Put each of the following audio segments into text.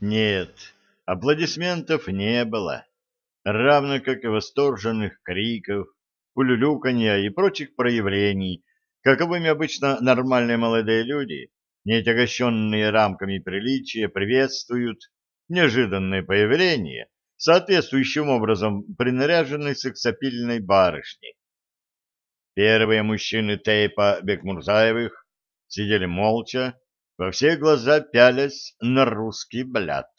Нет, аплодисментов не было, равно как и восторженных криков, улюлюканья и прочих проявлений, каковыми обычно нормальные молодые люди, не отягощенные рамками приличия, приветствуют неожиданное появление соответствующим образом принаряженной сексапильной барышни. Первые мужчины тейпа Бекмурзаевых сидели молча, во все глаза пялясь на русский бляд,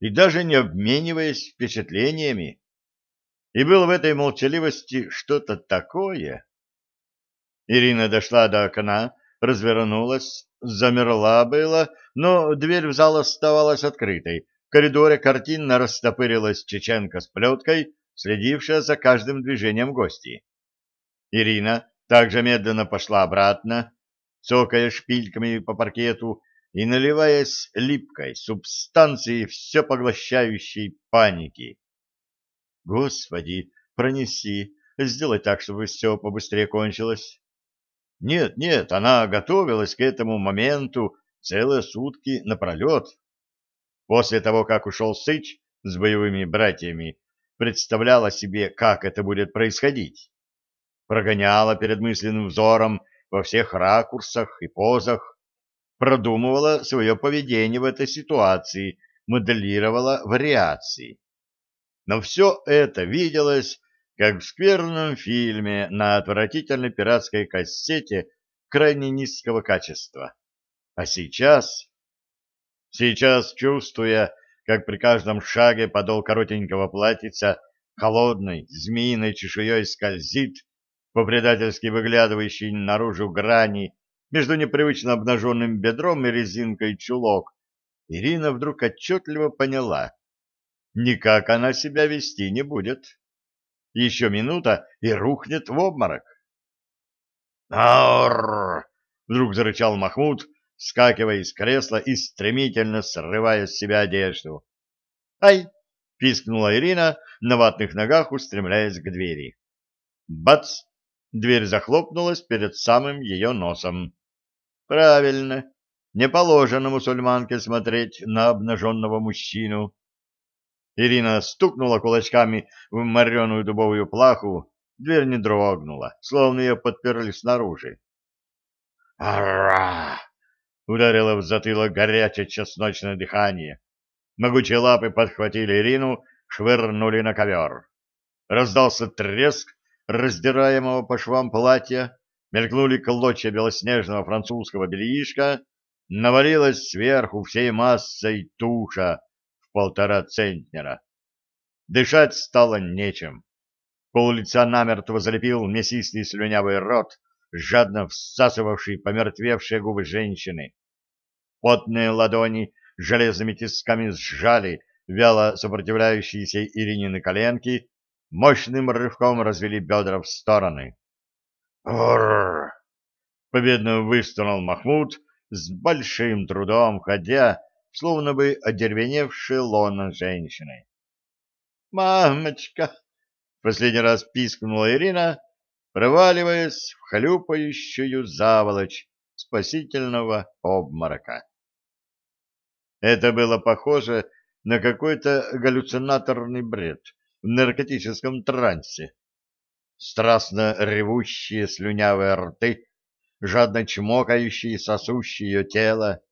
и даже не обмениваясь впечатлениями. И было в этой молчаливости что-то такое. Ирина дошла до окна, развернулась, замерла было, но дверь в зал оставалась открытой. В коридоре картинно растопырилась чеченка с плеткой, следившая за каждым движением гостей. Ирина также медленно пошла обратно, цокая шпильками по паркету и наливаясь липкой субстанцией все поглощающей паники. Господи, пронеси, сделай так, чтобы все побыстрее кончилось. Нет, нет, она готовилась к этому моменту целые сутки напролет. После того, как ушел Сыч с боевыми братьями, представляла себе, как это будет происходить прогоняла перед мысленным взором во всех ракурсах и позах, продумывала свое поведение в этой ситуации, моделировала вариации. Но все это виделось, как в скверном фильме на отвратительной пиратской кассете крайне низкого качества. А сейчас... Сейчас, чувствуя, как при каждом шаге подол коротенького платьица холодной змеиной чешуей скользит по-предательски выглядывающей наружу грани между непривычно обнаженным бедром и резинкой чулок, Ирина вдруг отчетливо поняла. Никак она себя вести не будет. Еще минута и рухнет в обморок. «Арррр!» — вдруг зарычал Махмуд, скакивая из кресла и стремительно срывая с себя одежду. «Ай!» — пискнула Ирина, на ватных ногах устремляясь к двери. Бац! Дверь захлопнулась перед самым ее носом. Правильно, не положено мусульманке смотреть на обнаженного мужчину. Ирина стукнула кулачками в мореную дубовую плаху, дверь не дрогнула, словно ее подперли снаружи. «Ара!» — ударило в затылок горячее чесночное дыхание. Могучие лапы подхватили Ирину, швырнули на ковер. Раздался треск, раздираемого по швам платья, мелькнули клочья белоснежного французского бельишка, навалилась сверху всей массой туша в полтора центнера. Дышать стало нечем. Пол лица намертво залепил мясистый слюнявый рот, жадно всасывавший помертвевшие губы женщины. Потные ладони железными тисками сжали вяло сопротивляющиеся Иринины коленки, мощным рывком развели бедра в стороны. «Уррр!» — победно выстонал Махмуд, с большим трудом ходя, словно бы одервеневшая лона женщины. «Мамочка!» — последний раз пискнула Ирина, проваливаясь в хлюпающую заволочь спасительного обморока. Это было похоже на какой-то галлюцинаторный бред — в наркотическом трансе. Страстно ревущие слюнявые рты, жадно чмокающие сосущие тело,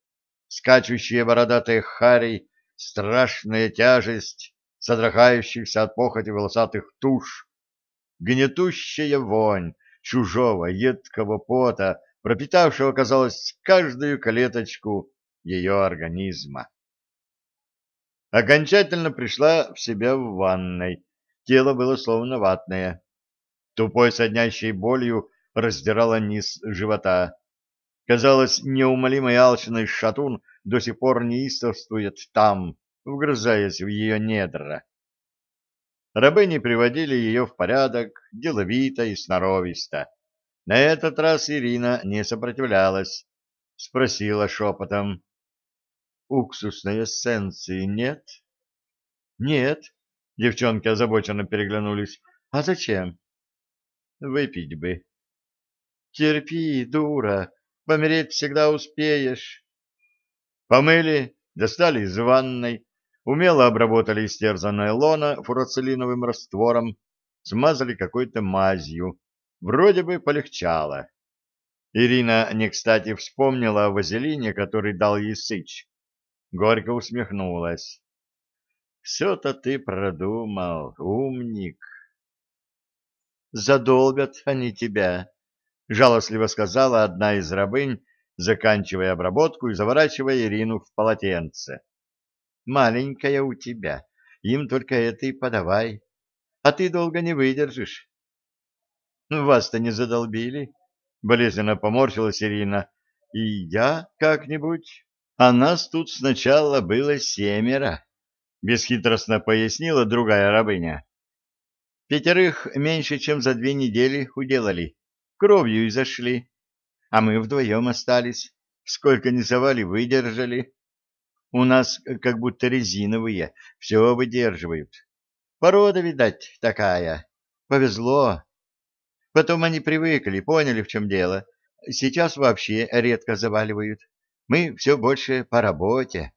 скачущие бородатые хари, страшная тяжесть содрогающихся от похоти волосатых туш, гнетущая вонь чужого едкого пота, пропитавшего, казалось, каждую клеточку ее организма. Окончательно пришла в себя в ванной. Тело было словно ватное. Тупой соднящей болью раздирало низ живота. Казалось, неумолимый алчный шатун до сих пор неистовствует там, вгрызаясь в ее недра. Рабыни приводили ее в порядок деловито и сноровисто. На этот раз Ирина не сопротивлялась. Спросила шепотом уксусной эссенции нет? Нет. Девчонки озабоченно переглянулись. А зачем? Выпить бы. Терпи, дура, помереть всегда успеешь. Помыли, достали из ванной, умело обработали истерзанное лоно фурацилиновым раствором, смазали какой-то мазью. Вроде бы полегчало. Ирина не кстати вспомнила о вазелине, который дал ей Сыч. Горько усмехнулась. «Все-то ты продумал, умник». «Задолбят они тебя», — жалостливо сказала одна из рабынь, заканчивая обработку и заворачивая Ирину в полотенце. «Маленькая у тебя, им только это и подавай, а ты долго не выдержишь». «Вас-то не задолбили?» — болезненно поморщилась Ирина. — И я как-нибудь? А нас тут сначала было семеро, — бесхитростно пояснила другая рабыня. Пятерых меньше, чем за две недели уделали, кровью и зашли. А мы вдвоем остались, сколько не совали, выдержали. У нас как будто резиновые, все выдерживают. Порода, видать, такая. Повезло. Потом они привыкли, поняли, в чем дело. Сейчас вообще редко заваливают. Мы все больше по работе.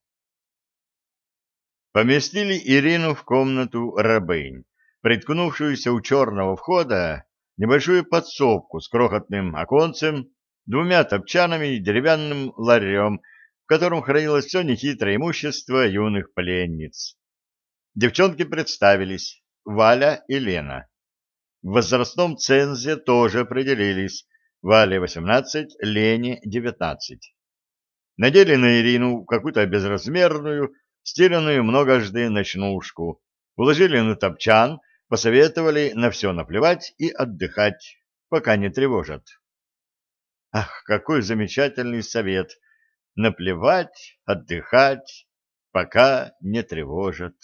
Поместили Ирину в комнату рабынь, приткнувшуюся у черного входа небольшую подсобку с крохотным оконцем, двумя топчанами и деревянным ларем, в котором хранилось все нехитрое имущество юных пленниц. Девчонки представились — Валя и Лена. В возрастном цензе тоже определились. Вале 18, Лене 19. Надели на Ирину какую-то безразмерную, стиранную многожды ночнушку, уложили на топчан, посоветовали на все наплевать и отдыхать, пока не тревожат. Ах, какой замечательный совет! Наплевать, отдыхать, пока не тревожат.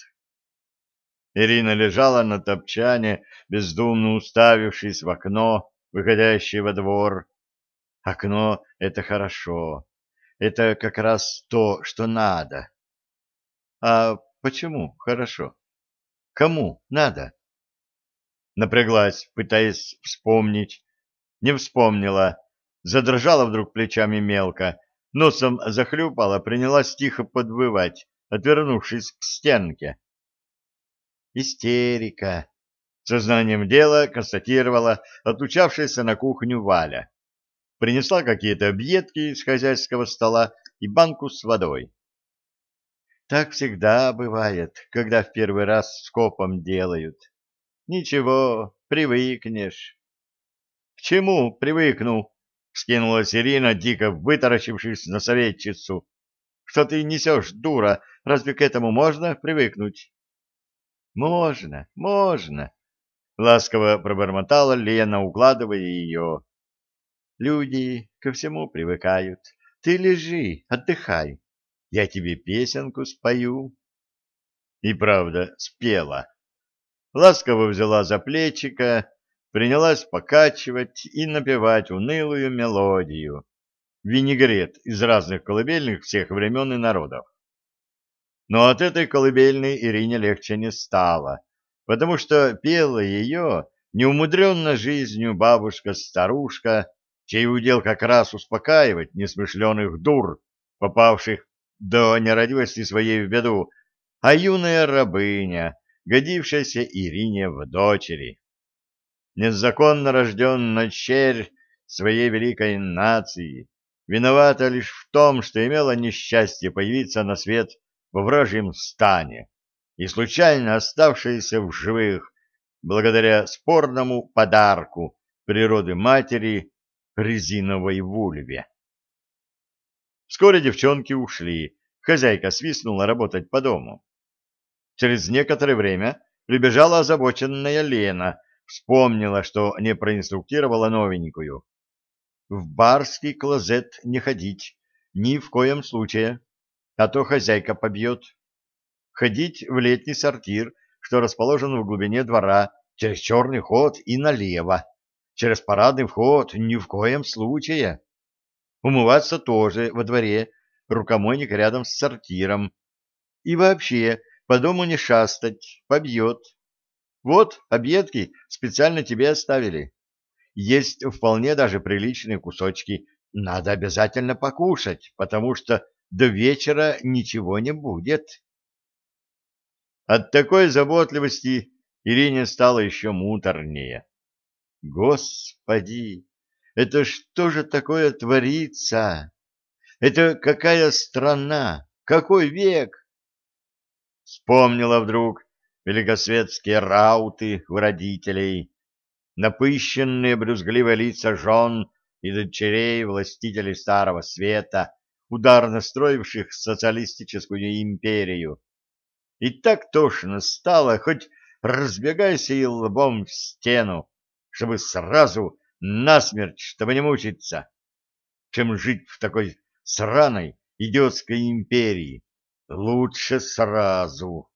Ирина лежала на топчане, бездумно уставившись в окно, выходящее во двор. Окно — это хорошо. Это как раз то, что надо. А почему хорошо? Кому надо? Напряглась, пытаясь вспомнить. Не вспомнила. Задрожала вдруг плечами мелко. Носом захлюпала, принялась тихо подвывать, отвернувшись к стенке. Истерика. Сознанием дела констатировала отучавшаяся на кухню Валя. Принесла какие-то объедки с хозяйского стола и банку с водой. Так всегда бывает, когда в первый раз скопом делают. Ничего, привыкнешь. К чему привыкну? Скинулась Ирина, дико вытаращившись на советчицу. Что ты несешь, дура? Разве к этому можно привыкнуть? Можно, можно, ласково пробормотала Лена, укладывая ее. Люди ко всему привыкают. Ты лежи, отдыхай. Я тебе песенку спою. И правда, спела. Ласково взяла за плечика, принялась покачивать и напевать унылую мелодию. Винегрет из разных колыбельных всех времен и народов. Но от этой колыбельной Ирине легче не стало, потому что пела ее неумудренно жизнью бабушка-старушка, чей удел как раз успокаивать несмышленых дур, попавших до нерадивости своей в беду, а юная рабыня, годившаяся Ирине в дочери. Незаконно рожденная черь своей великой нации, виновата лишь в том, что имела несчастье появиться на свет во вражьем стане и случайно оставшиеся в живых благодаря спорному подарку природы матери резиновой вульве. Вскоре девчонки ушли, хозяйка свистнула работать по дому. Через некоторое время прибежала озабоченная Лена, вспомнила, что не проинструктировала новенькую. В барский клозет не ходить, ни в коем случае а то хозяйка побьет. Ходить в летний сортир, что расположен в глубине двора, через черный ход и налево. Через парадный вход ни в коем случае. Умываться тоже во дворе, рукомойник рядом с сортиром. И вообще, по дому не шастать, побьет. Вот, обедки специально тебе оставили. Есть вполне даже приличные кусочки. Надо обязательно покушать, потому что до вечера ничего не будет. От такой заботливости Ирине стало еще муторнее. Господи, это что же такое творится? Это какая страна? Какой век? Вспомнила вдруг великосветские рауты у родителей, напыщенные брюзгливые лица жен и дочерей властителей Старого Света, ударно строивших социалистическую империю. И так тошно стало, хоть разбегайся и лбом в стену, чтобы сразу насмерть, чтобы не мучиться, чем жить в такой сраной идиотской империи. Лучше сразу.